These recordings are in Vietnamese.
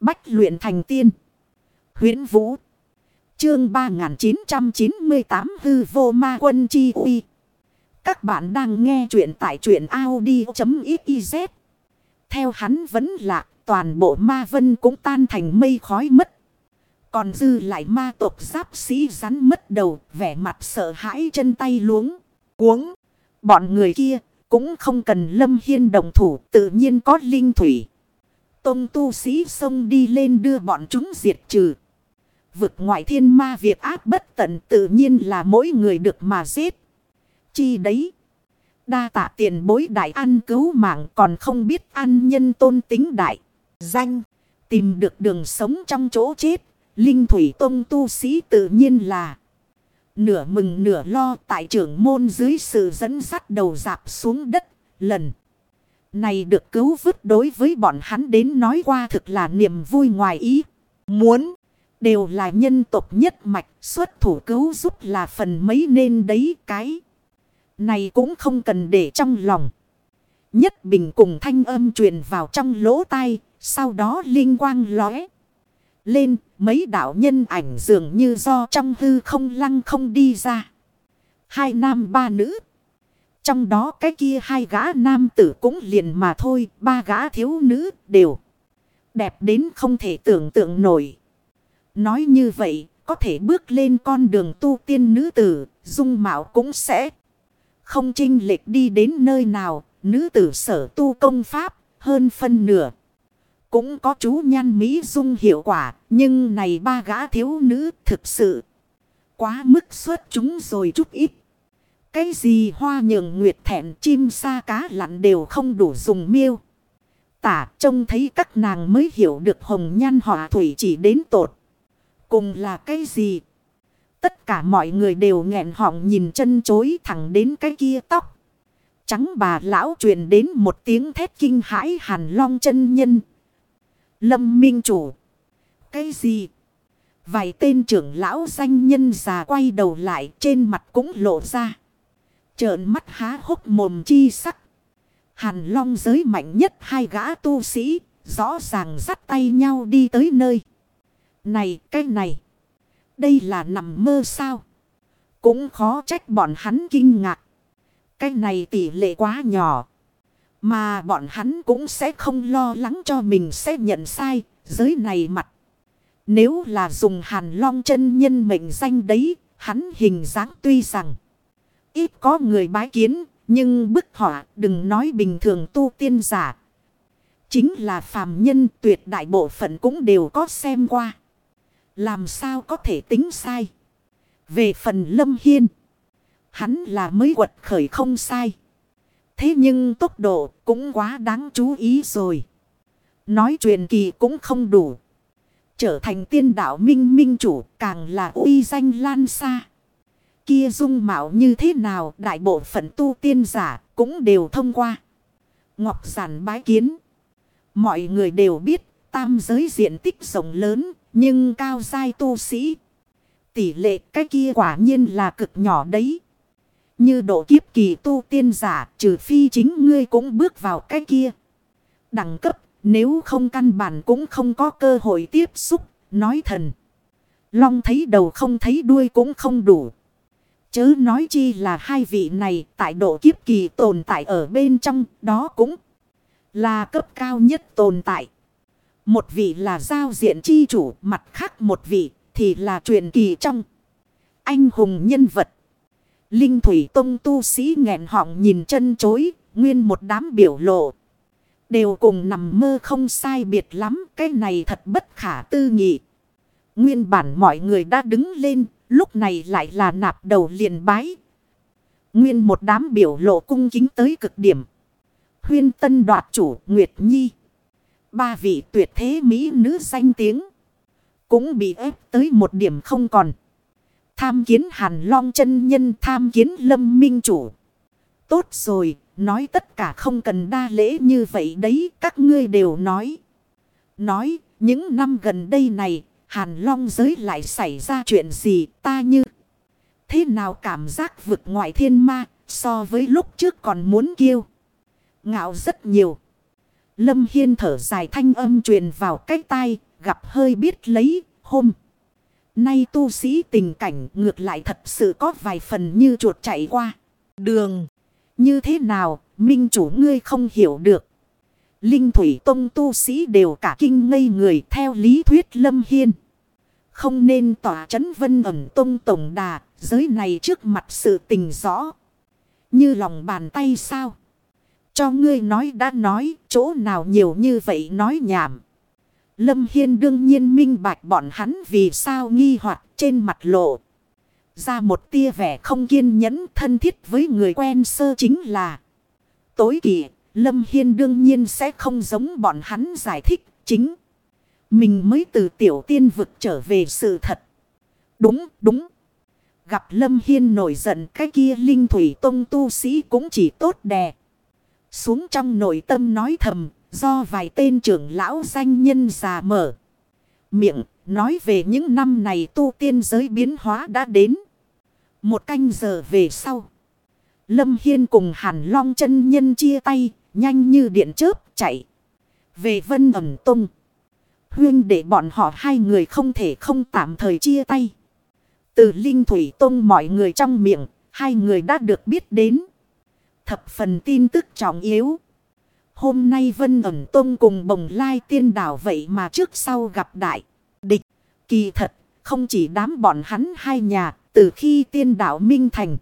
Bách luyện thành tiên. huyễn Vũ. Chương 3998 hư vô ma quân chi uy. Các bạn đang nghe truyện tại truyện Audi.xyz. Theo hắn vẫn là toàn bộ ma vân cũng tan thành mây khói mất. Còn dư lại ma tộc giáp sĩ rắn mất đầu, vẻ mặt sợ hãi chân tay luống, cuống. Bọn người kia cũng không cần lâm hiên đồng thủ tự nhiên có linh thủy. Tông tu sĩ xông đi lên đưa bọn chúng diệt trừ. Vực ngoại thiên ma việc áp bất tận tự nhiên là mỗi người được mà giết. Chi đấy. Đa tạ tiền bối đại ăn cứu mạng còn không biết ăn nhân tôn tính đại. Danh. Tìm được đường sống trong chỗ chết. Linh thủy tông tu sĩ tự nhiên là. Nửa mừng nửa lo tại trưởng môn dưới sự dẫn sắt đầu dạp xuống đất. Lần này được cứu vứt đối với bọn hắn đến nói qua thực là niềm vui ngoài ý. Muốn đều là nhân tộc nhất mạch xuất thủ cứu giúp là phần mấy nên đấy cái. Này cũng không cần để trong lòng. Nhất bình cùng thanh âm truyền vào trong lỗ tai, sau đó linh quang lóe. Lên, mấy đạo nhân ảnh dường như do trong hư không lăng không đi ra. Hai nam ba nữ. Trong đó cái kia hai gã nam tử cũng liền mà thôi, ba gã thiếu nữ đều đẹp đến không thể tưởng tượng nổi. Nói như vậy, có thể bước lên con đường tu tiên nữ tử, dung mạo cũng sẽ không chinh lệch đi đến nơi nào, nữ tử sở tu công pháp, hơn phân nửa. Cũng có chú nhan mỹ dung hiệu quả, nhưng này ba gã thiếu nữ thực sự quá mức xuất chúng rồi chút ít. Cái gì hoa nhường nguyệt thẹn chim sa cá lặn đều không đủ dùng miêu. Tả trông thấy các nàng mới hiểu được hồng nhan họa thủy chỉ đến tột. Cùng là cái gì? Tất cả mọi người đều nghẹn họng nhìn chân chối thẳng đến cái kia tóc. Trắng bà lão truyền đến một tiếng thét kinh hãi hàn long chân nhân. Lâm minh chủ. Cái gì? Vài tên trưởng lão danh nhân già quay đầu lại trên mặt cũng lộ ra. Trợn mắt há hốc mồm chi sắc. Hàn long giới mạnh nhất hai gã tu sĩ. Rõ ràng dắt tay nhau đi tới nơi. Này, cái này. Đây là nằm mơ sao? Cũng khó trách bọn hắn kinh ngạc. Cái này tỷ lệ quá nhỏ. Mà bọn hắn cũng sẽ không lo lắng cho mình sẽ nhận sai. Giới này mặt. Nếu là dùng hàn long chân nhân mệnh danh đấy. Hắn hình dáng tuy rằng. Ít có người bái kiến. Nhưng bức họa đừng nói bình thường tu tiên giả. Chính là phàm nhân tuyệt đại bộ phận cũng đều có xem qua. Làm sao có thể tính sai. Về phần lâm hiên. Hắn là mới quật khởi không sai. Thế nhưng tốc độ cũng quá đáng chú ý rồi. Nói truyền kỳ cũng không đủ. Trở thành tiên đạo minh minh chủ càng là uy danh lan xa. Kia dung mạo như thế nào, đại bộ phận tu tiên giả cũng đều thông qua. Ngọc giản bái kiến. Mọi người đều biết, tam giới diện tích rộng lớn, nhưng cao dai tu sĩ. Tỷ lệ cái kia quả nhiên là cực nhỏ đấy. Như độ kiếp kỳ tu tiên giả, trừ phi chính ngươi cũng bước vào cái kia. Đẳng cấp, nếu không căn bản cũng không có cơ hội tiếp xúc. Nói thần. Long thấy đầu không thấy đuôi cũng không đủ. Chớ nói chi là hai vị này tại độ kiếp kỳ tồn tại ở bên trong đó cũng là cấp cao nhất tồn tại. Một vị là giao diện chi chủ, mặt khác một vị thì là truyền kỳ trong. Anh hùng nhân vật. Linh Thủy Tông tu sĩ nghẹn họng nhìn chân chối, nguyên một đám biểu lộ. Đều cùng nằm mơ không sai biệt lắm, cái này thật bất khả tư nghị. Nguyên bản mọi người đã đứng lên, lúc này lại là nạp đầu liền bái. Nguyên một đám biểu lộ cung kính tới cực điểm. Huyên tân đoạt chủ Nguyệt Nhi. Ba vị tuyệt thế mỹ nữ danh tiếng. Cũng bị ép tới một điểm không còn. Tham kiến hàn long chân nhân tham kiến lâm minh chủ. Tốt rồi, nói tất cả không cần đa lễ như vậy đấy, các ngươi đều nói. Nói, những năm gần đây này, hàn long giới lại xảy ra chuyện gì ta như. Thế nào cảm giác vực ngoại thiên ma, so với lúc trước còn muốn kêu. Ngạo rất nhiều. Lâm Hiên thở dài thanh âm truyền vào cái tai, gặp hơi biết lấy, hôm. Nay tu sĩ tình cảnh ngược lại thật sự có vài phần như chuột chạy qua. Đường. Như thế nào, minh chủ ngươi không hiểu được. Linh thủy tông tu sĩ đều cả kinh ngây người theo lý thuyết lâm hiên. Không nên tỏa chấn vân ẩm tông tổng đà, giới này trước mặt sự tình rõ. Như lòng bàn tay sao? Cho ngươi nói đã nói, chỗ nào nhiều như vậy nói nhảm. Lâm Hiên đương nhiên minh bạch bọn hắn vì sao nghi hoặc trên mặt lộ. Ra một tia vẻ không kiên nhẫn thân thiết với người quen sơ chính là. Tối kỵ, Lâm Hiên đương nhiên sẽ không giống bọn hắn giải thích chính. Mình mới từ tiểu tiên vực trở về sự thật. Đúng, đúng. Gặp Lâm Hiên nổi giận cái kia linh thủy tông tu sĩ cũng chỉ tốt đè. Xuống trong nội tâm nói thầm, do vài tên trưởng lão danh nhân già mở. Miệng, nói về những năm này tu tiên giới biến hóa đã đến. Một canh giờ về sau. Lâm Hiên cùng Hàn Long chân nhân chia tay, nhanh như điện chớp chạy. Về Vân ẩm tung. Huyên để bọn họ hai người không thể không tạm thời chia tay. Từ Linh Thủy Tông mọi người trong miệng, hai người đã được biết đến. Thập phần tin tức trọng yếu. Hôm nay Vân ẩn Tông cùng bồng lai tiên đảo vậy mà trước sau gặp đại. Địch, kỳ thật, không chỉ đám bọn hắn hai nhà, từ khi tiên đảo Minh Thành.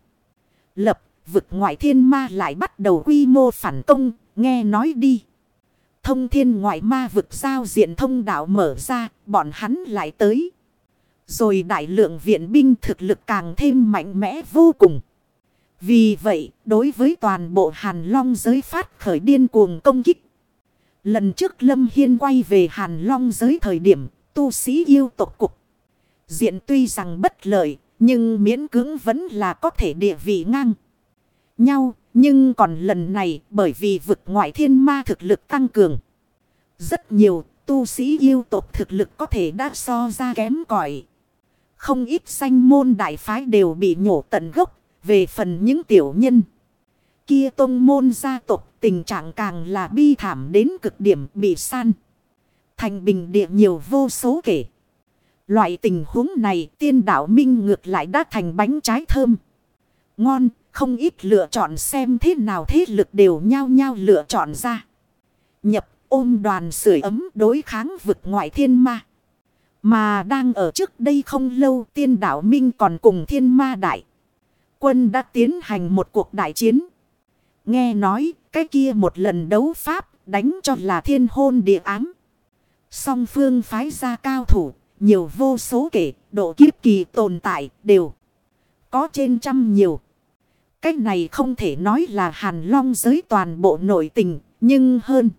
Lập, vực ngoại thiên ma lại bắt đầu quy mô phản công, nghe nói đi. Thông thiên ngoại ma vực giao diện thông đạo mở ra, bọn hắn lại tới. Rồi đại lượng viện binh thực lực càng thêm mạnh mẽ vô cùng. Vì vậy, đối với toàn bộ Hàn Long giới phát khởi điên cuồng công kích. Lần trước Lâm Hiên quay về Hàn Long giới thời điểm, tu sĩ yêu tộc cục. Diện tuy rằng bất lợi, nhưng miễn cưỡng vẫn là có thể địa vị ngang nhau. Nhưng còn lần này bởi vì vực ngoại thiên ma thực lực tăng cường. Rất nhiều tu sĩ yêu tộc thực lực có thể đã so ra kém cỏi Không ít sanh môn đại phái đều bị nhổ tận gốc về phần những tiểu nhân. Kia tông môn gia tộc tình trạng càng là bi thảm đến cực điểm bị san. Thành bình địa nhiều vô số kể. Loại tình huống này tiên đạo minh ngược lại đã thành bánh trái thơm. Ngon, không ít lựa chọn xem thế nào thế lực đều nhau nhau lựa chọn ra. Nhập ôm đoàn sưởi ấm đối kháng vực ngoại thiên ma. Mà đang ở trước đây không lâu tiên đạo minh còn cùng thiên ma đại. Quân đã tiến hành một cuộc đại chiến. Nghe nói cái kia một lần đấu pháp đánh cho là thiên hôn địa ám. Song phương phái ra cao thủ, nhiều vô số kể, độ kiếp kỳ tồn tại đều có trên trăm nhiều. Cái này không thể nói là hàn long giới toàn bộ nội tình, nhưng hơn.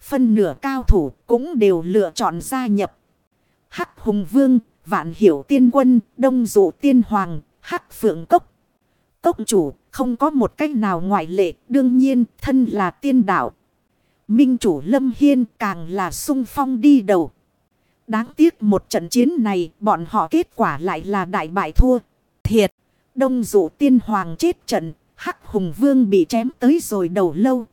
Phân nửa cao thủ cũng đều lựa chọn gia nhập. Hắc Hùng Vương, Vạn Hiểu Tiên Quân, Đông Dụ Tiên Hoàng, Hắc Phượng Cốc. Cốc chủ không có một cách nào ngoại lệ, đương nhiên thân là tiên đạo. Minh chủ Lâm Hiên càng là sung phong đi đầu. Đáng tiếc một trận chiến này bọn họ kết quả lại là đại bại thua. Thiệt, đông dụ tiên hoàng chết trận, hắc hùng vương bị chém tới rồi đầu lâu.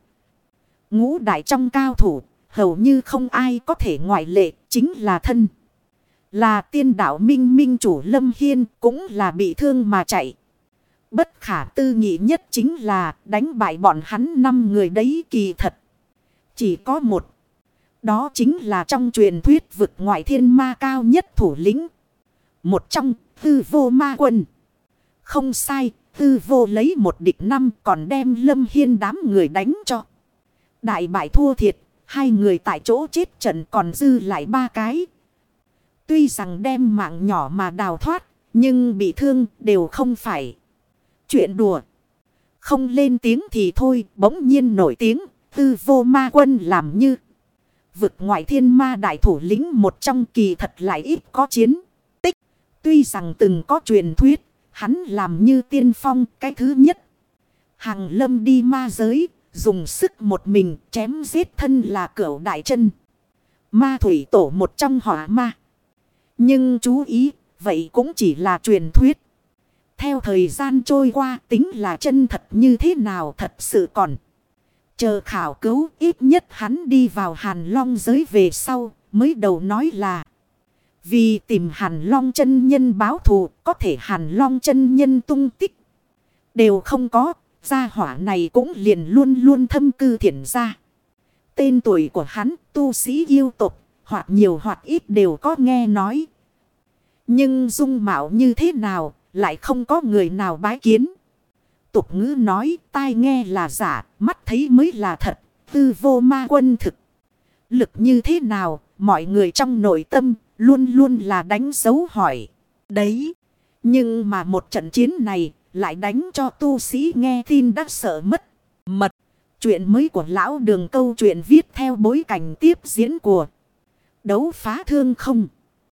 Ngũ đại trong cao thủ, hầu như không ai có thể ngoại lệ, chính là thân. Là tiên đạo minh minh chủ Lâm Hiên cũng là bị thương mà chạy. Bất khả tư nghị nhất chính là đánh bại bọn hắn năm người đấy kỳ thật. Chỉ có một. Đó chính là trong truyền thuyết vực ngoại thiên ma cao nhất thủ lĩnh. Một trong tư vô ma quân. Không sai, tư vô lấy một địch năm còn đem lâm hiên đám người đánh cho. Đại bại thua thiệt, hai người tại chỗ chết trận còn dư lại ba cái. Tuy rằng đem mạng nhỏ mà đào thoát, nhưng bị thương đều không phải chuyện đùa. Không lên tiếng thì thôi, bỗng nhiên nổi tiếng, tư vô ma quân làm như. Vực ngoại thiên ma đại thủ lĩnh một trong kỳ thật lại ít có chiến tích. Tuy rằng từng có truyền thuyết, hắn làm như tiên phong cái thứ nhất. Hàng lâm đi ma giới, dùng sức một mình chém giết thân là cửu đại chân. Ma thủy tổ một trong hỏa ma. Nhưng chú ý, vậy cũng chỉ là truyền thuyết. Theo thời gian trôi qua tính là chân thật như thế nào thật sự còn. Chờ khảo cứu ít nhất hắn đi vào hàn long giới về sau. mới đầu nói là vì tìm Hàn Long chân nhân báo thù, có thể Hàn Long chân nhân tung tích đều không có, gia hỏa này cũng liền luôn luôn thâm cư thiện gia. Tên tuổi của hắn, tu sĩ yêu tục, hoặc nhiều hoặc ít đều có nghe nói. Nhưng dung mạo như thế nào, lại không có người nào bái kiến. Tục ngữ nói, tai nghe là giả, mắt thấy mới là thật, tư vô ma quân thực. Lực như thế nào, mọi người trong nội tâm, luôn luôn là đánh dấu hỏi. Đấy, nhưng mà một trận chiến này, lại đánh cho tu sĩ nghe tin đã sợ mất. Mật, chuyện mới của lão đường câu chuyện viết theo bối cảnh tiếp diễn của đấu phá thương không.